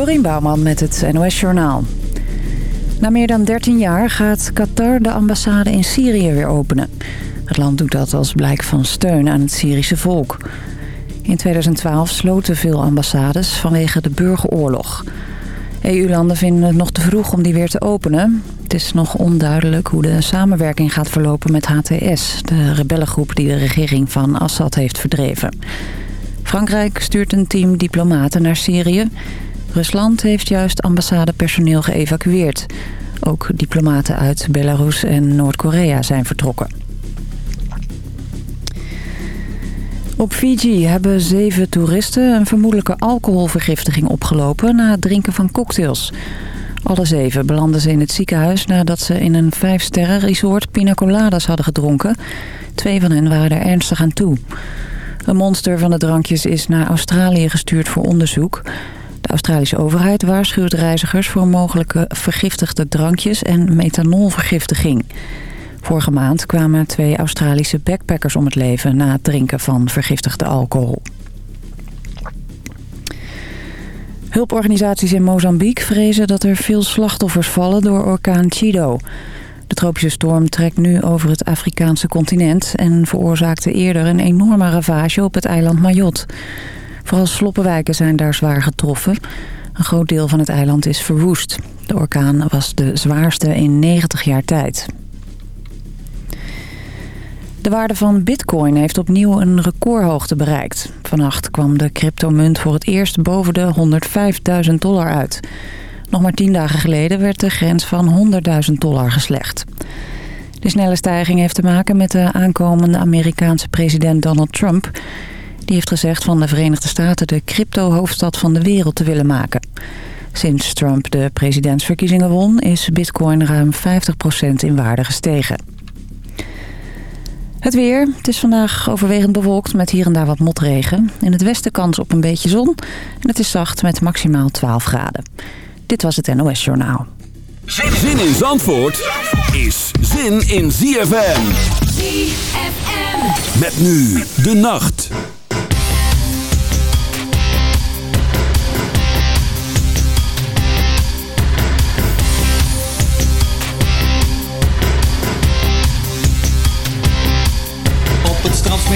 Dorien Bouwman met het NOS Journaal. Na meer dan 13 jaar gaat Qatar de ambassade in Syrië weer openen. Het land doet dat als blijk van steun aan het Syrische volk. In 2012 sloten veel ambassades vanwege de burgeroorlog. EU-landen vinden het nog te vroeg om die weer te openen. Het is nog onduidelijk hoe de samenwerking gaat verlopen met HTS... de rebellengroep die de regering van Assad heeft verdreven. Frankrijk stuurt een team diplomaten naar Syrië. Rusland heeft juist ambassadepersoneel geëvacueerd. Ook diplomaten uit Belarus en Noord-Korea zijn vertrokken. Op Fiji hebben zeven toeristen een vermoedelijke alcoholvergiftiging opgelopen na het drinken van cocktails. Alle zeven belanden ze in het ziekenhuis nadat ze in een vijfsterren resort pina coladas hadden gedronken. Twee van hen waren er ernstig aan toe. Een monster van de drankjes is naar Australië gestuurd voor onderzoek. De Australische overheid waarschuwt reizigers voor mogelijke vergiftigde drankjes en methanolvergiftiging. Vorige maand kwamen twee Australische backpackers om het leven na het drinken van vergiftigde alcohol. Hulporganisaties in Mozambique vrezen dat er veel slachtoffers vallen door orkaan Chido. De tropische storm trekt nu over het Afrikaanse continent... en veroorzaakte eerder een enorme ravage op het eiland Mayotte. Vooral sloppenwijken zijn daar zwaar getroffen. Een groot deel van het eiland is verwoest. De orkaan was de zwaarste in 90 jaar tijd. De waarde van bitcoin heeft opnieuw een recordhoogte bereikt. Vannacht kwam de cryptomunt voor het eerst boven de 105.000 dollar uit. Nog maar tien dagen geleden werd de grens van 100.000 dollar geslecht. De snelle stijging heeft te maken met de aankomende Amerikaanse president Donald Trump. Die heeft gezegd van de Verenigde Staten de crypto-hoofdstad van de wereld te willen maken. Sinds Trump de presidentsverkiezingen won is bitcoin ruim 50% in waarde gestegen. Het weer. Het is vandaag overwegend bewolkt met hier en daar wat motregen. In het westen kans op een beetje zon. En het is zacht met maximaal 12 graden. Dit was het NOS Journaal. Zin in Zandvoort is zin in ZFM. ZFM. Met nu de nacht.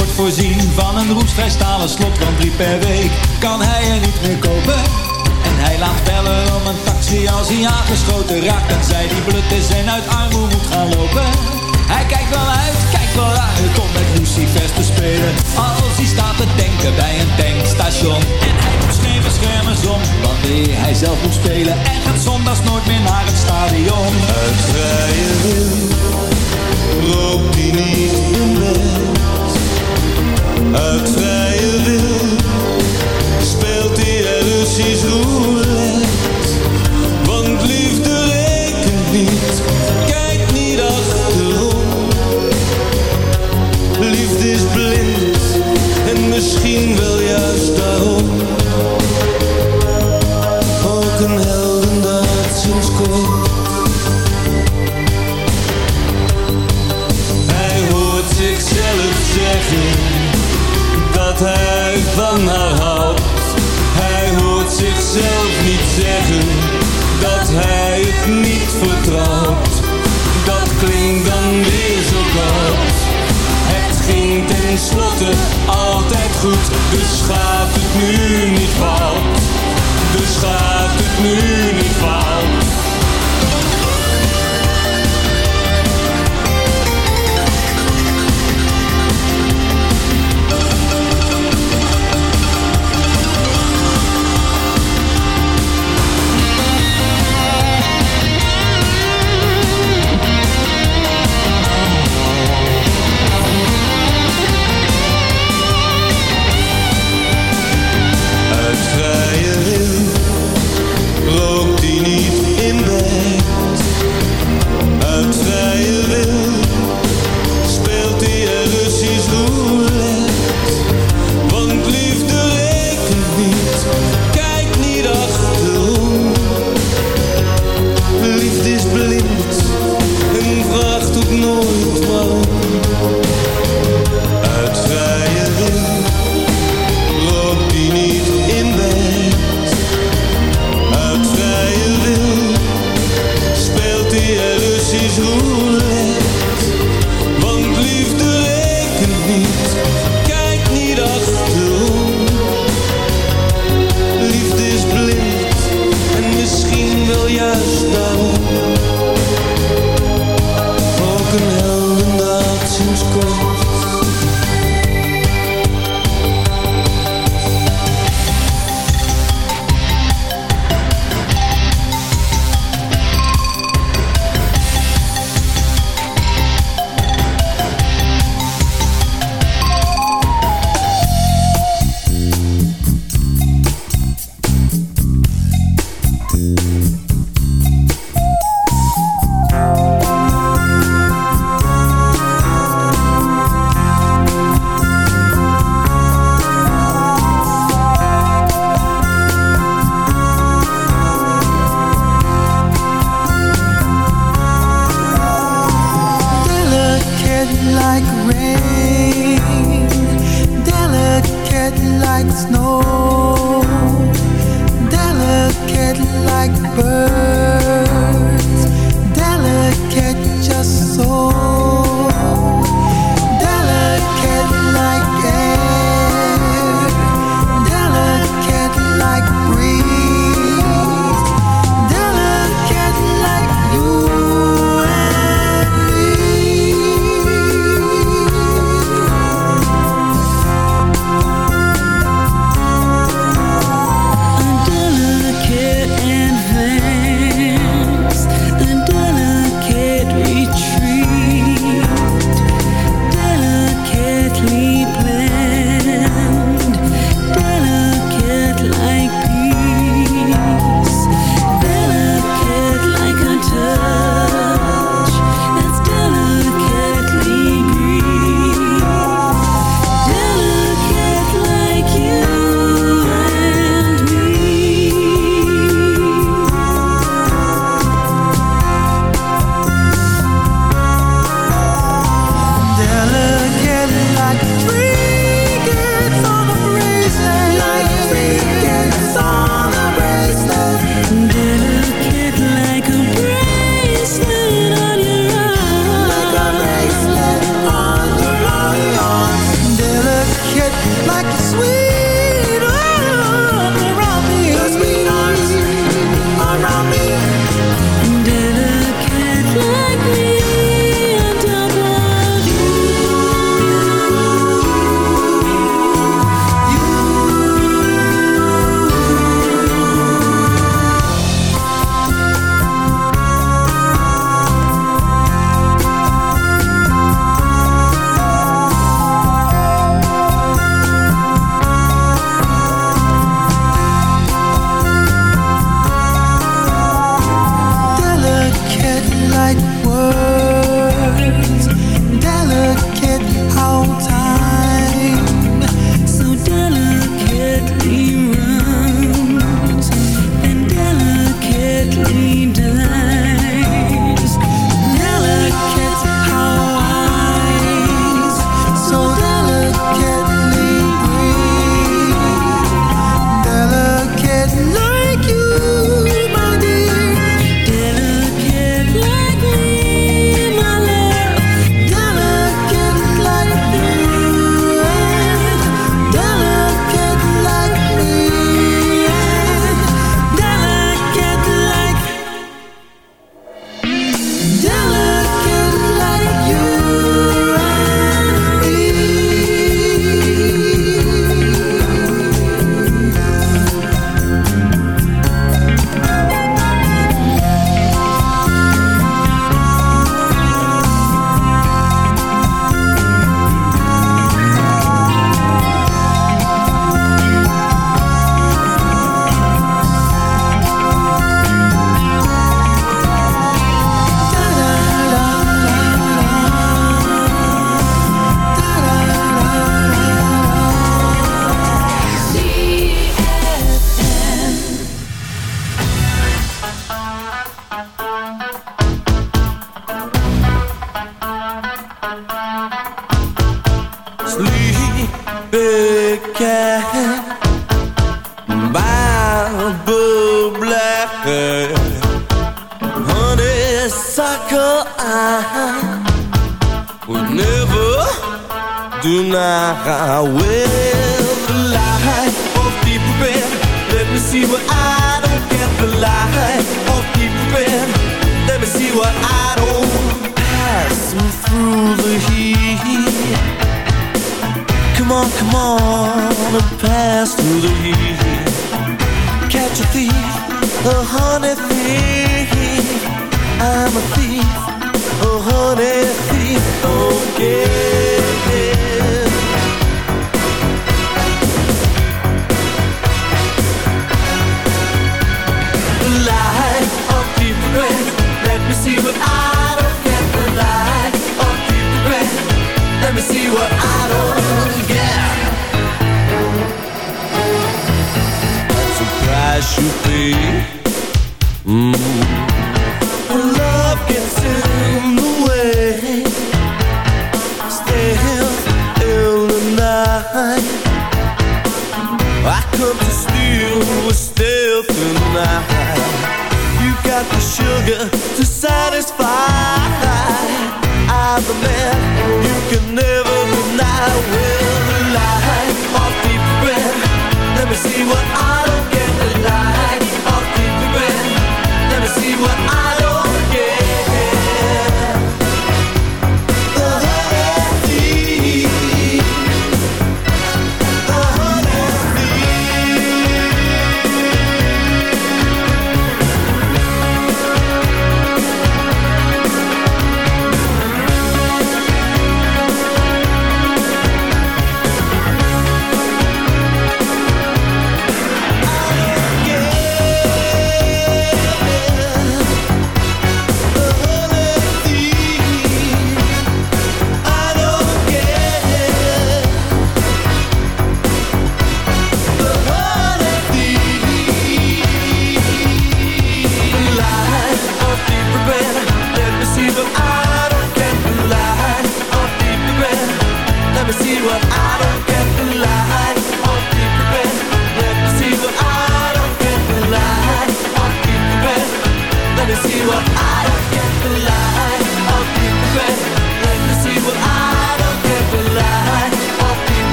Sport voorzien van een roestvrij stalen slot, want drie per week kan hij er niet meer kopen. En hij laat bellen om een taxi als hij aangeschoten raakt en zij die blut is en uit armoede moet gaan lopen. Hij kijkt wel uit, kijkt wel uit om met Lucifers te spelen, als hij staat te denken bij een tankstation. En hij doet geen beschermers om, wanneer hij zelf moet spelen en gaat zondags nooit meer naar het stadion. Uit vrije wil rookt hij niet in bed. Uit vrije wil speelt hij er Russisch roulette. Want liefde rekent niet, kijk niet achterom. Liefde is blind en misschien wel juist daarom. Goed, dus gaat het nu niet fout. Dus gaat het nu niet fout. gonna pass through the heat Catch a thief, a honey thief I'm a thief, a honey thief, Don't get.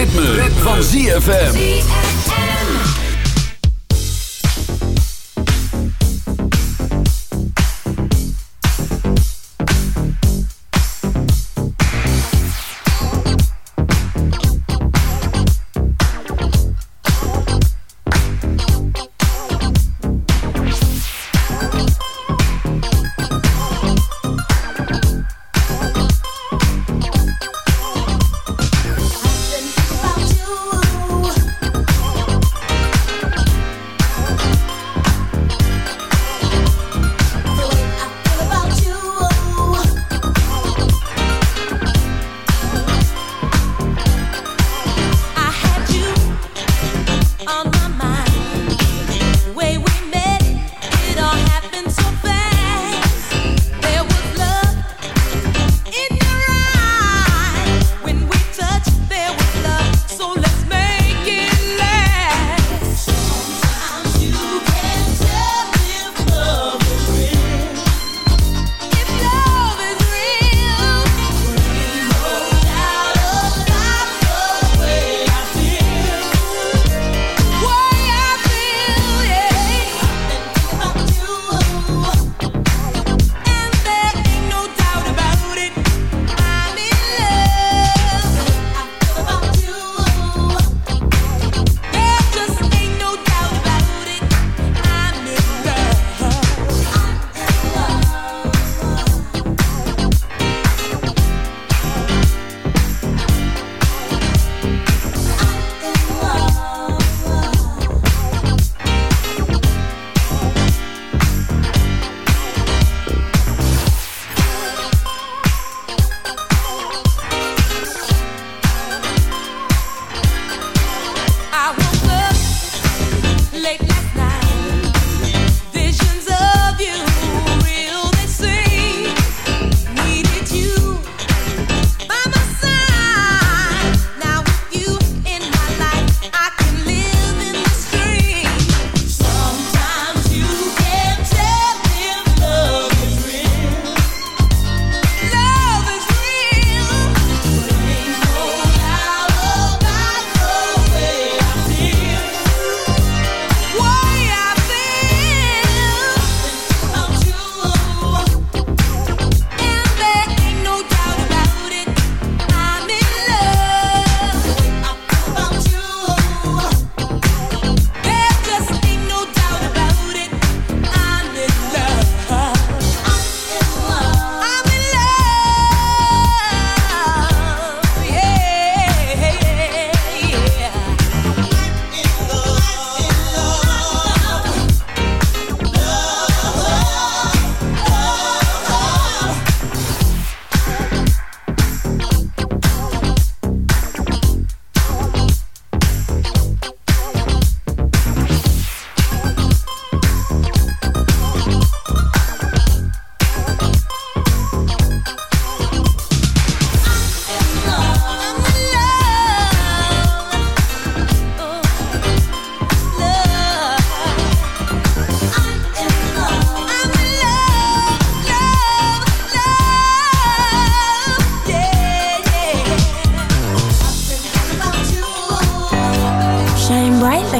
ritme, van ZFM.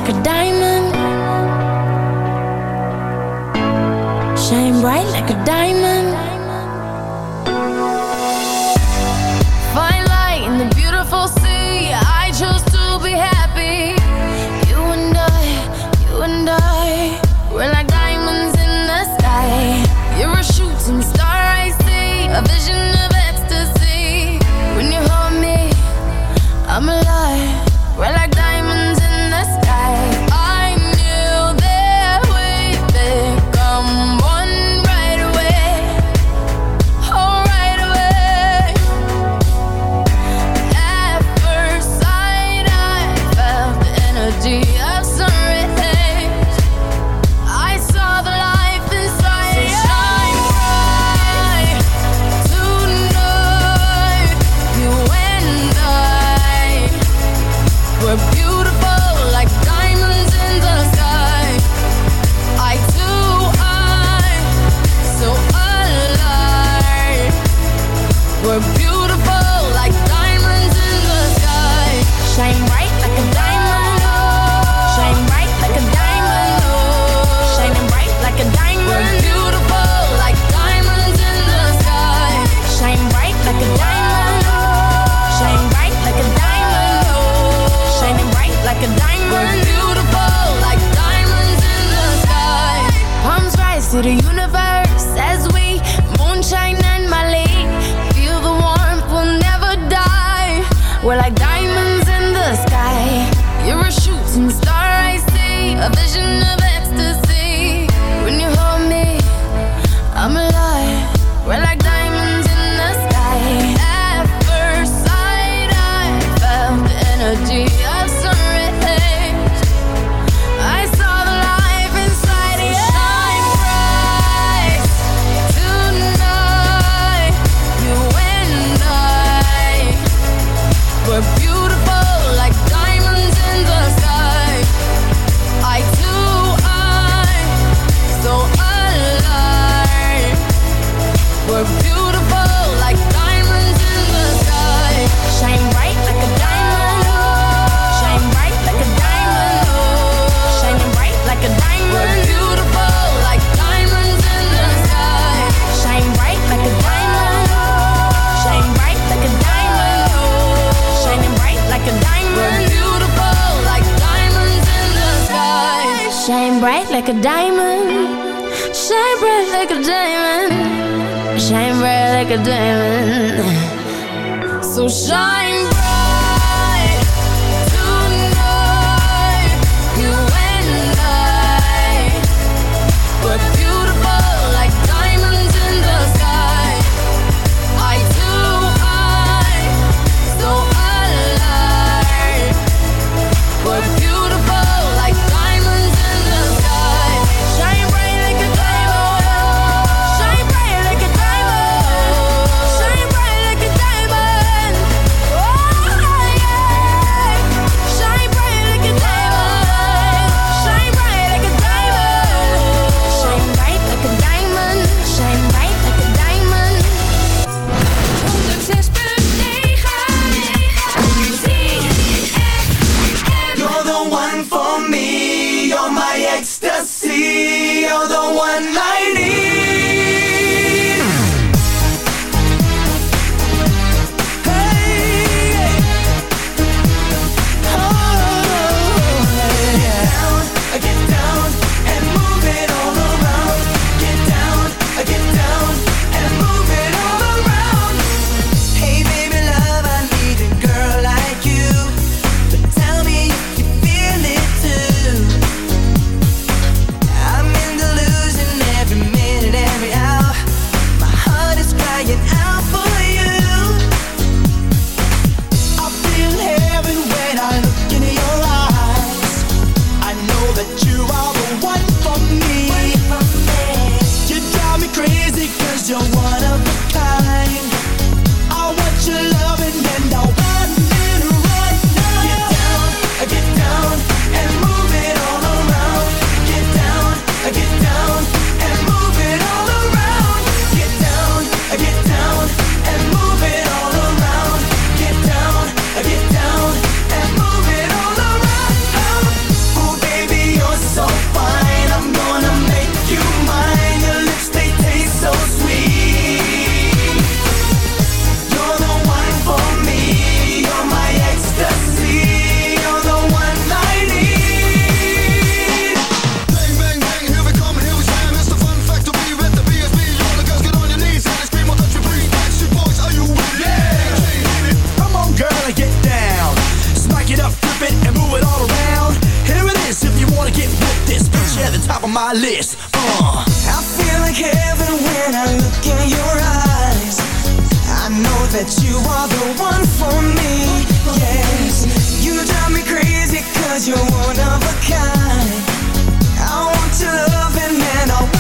Like a diamond. my list. Uh. I feel like heaven when I look in your eyes. I know that you are the one for me. Yes, you drive me crazy 'cause you're one of a kind. I want your loving and I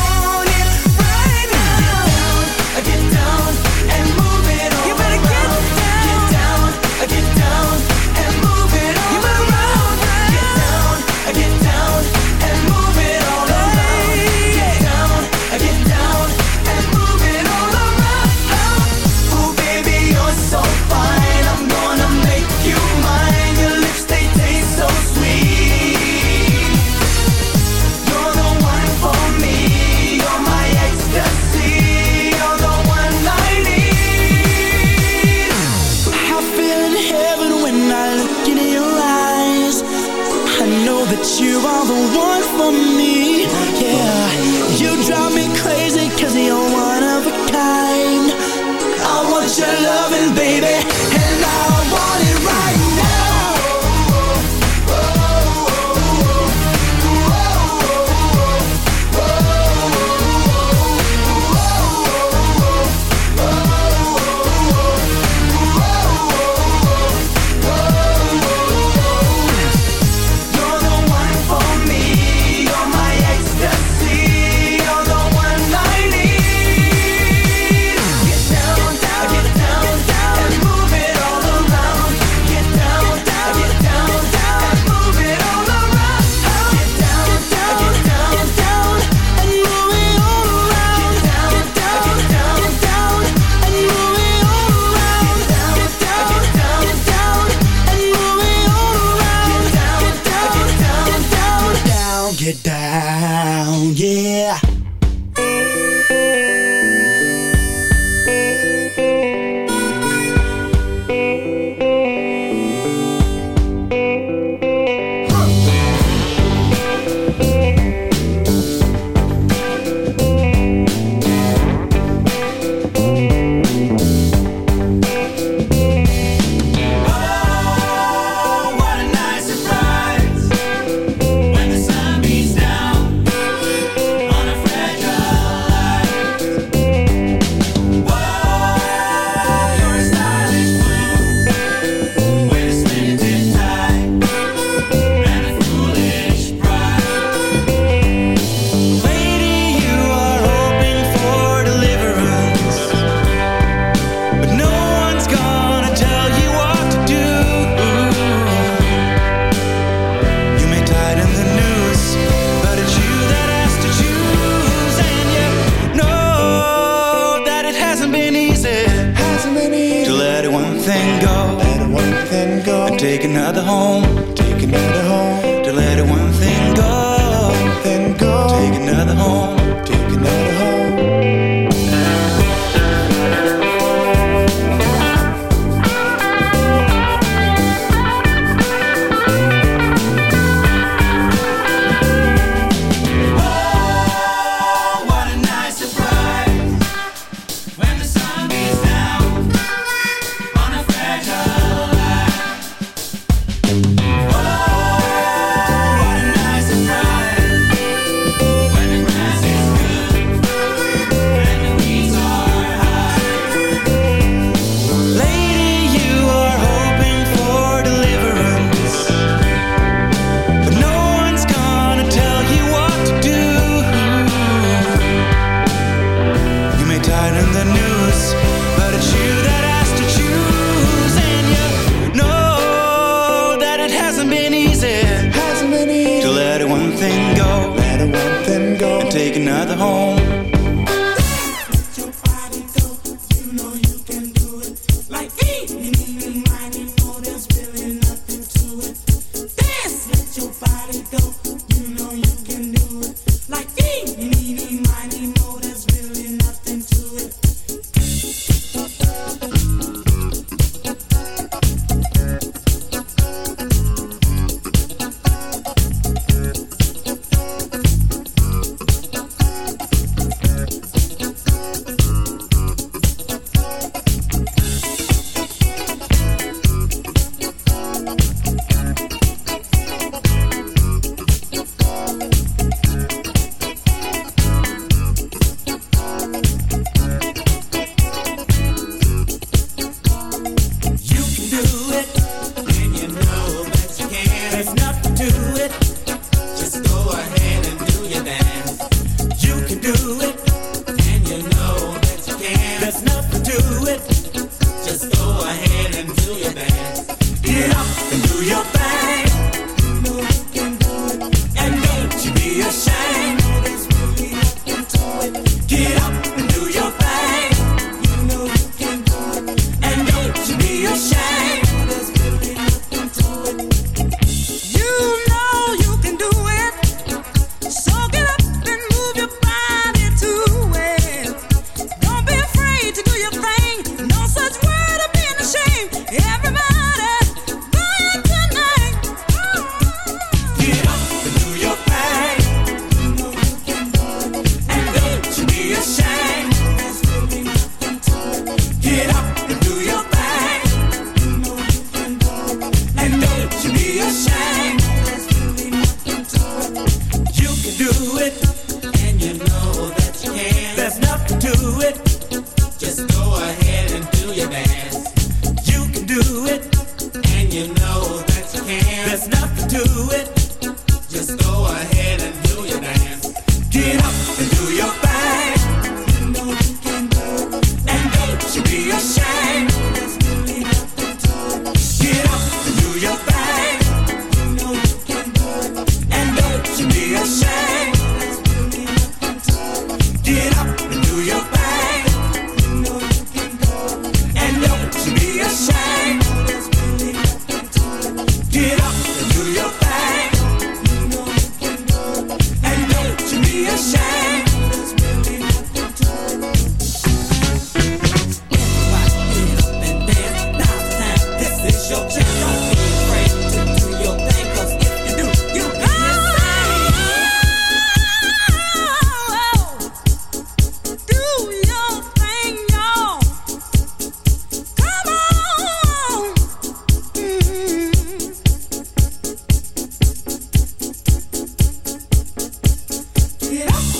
it up.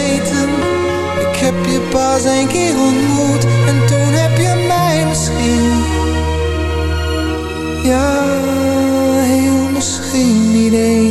Pas een keer ontmoet en toen heb je mij misschien. Ja, heel misschien niet eens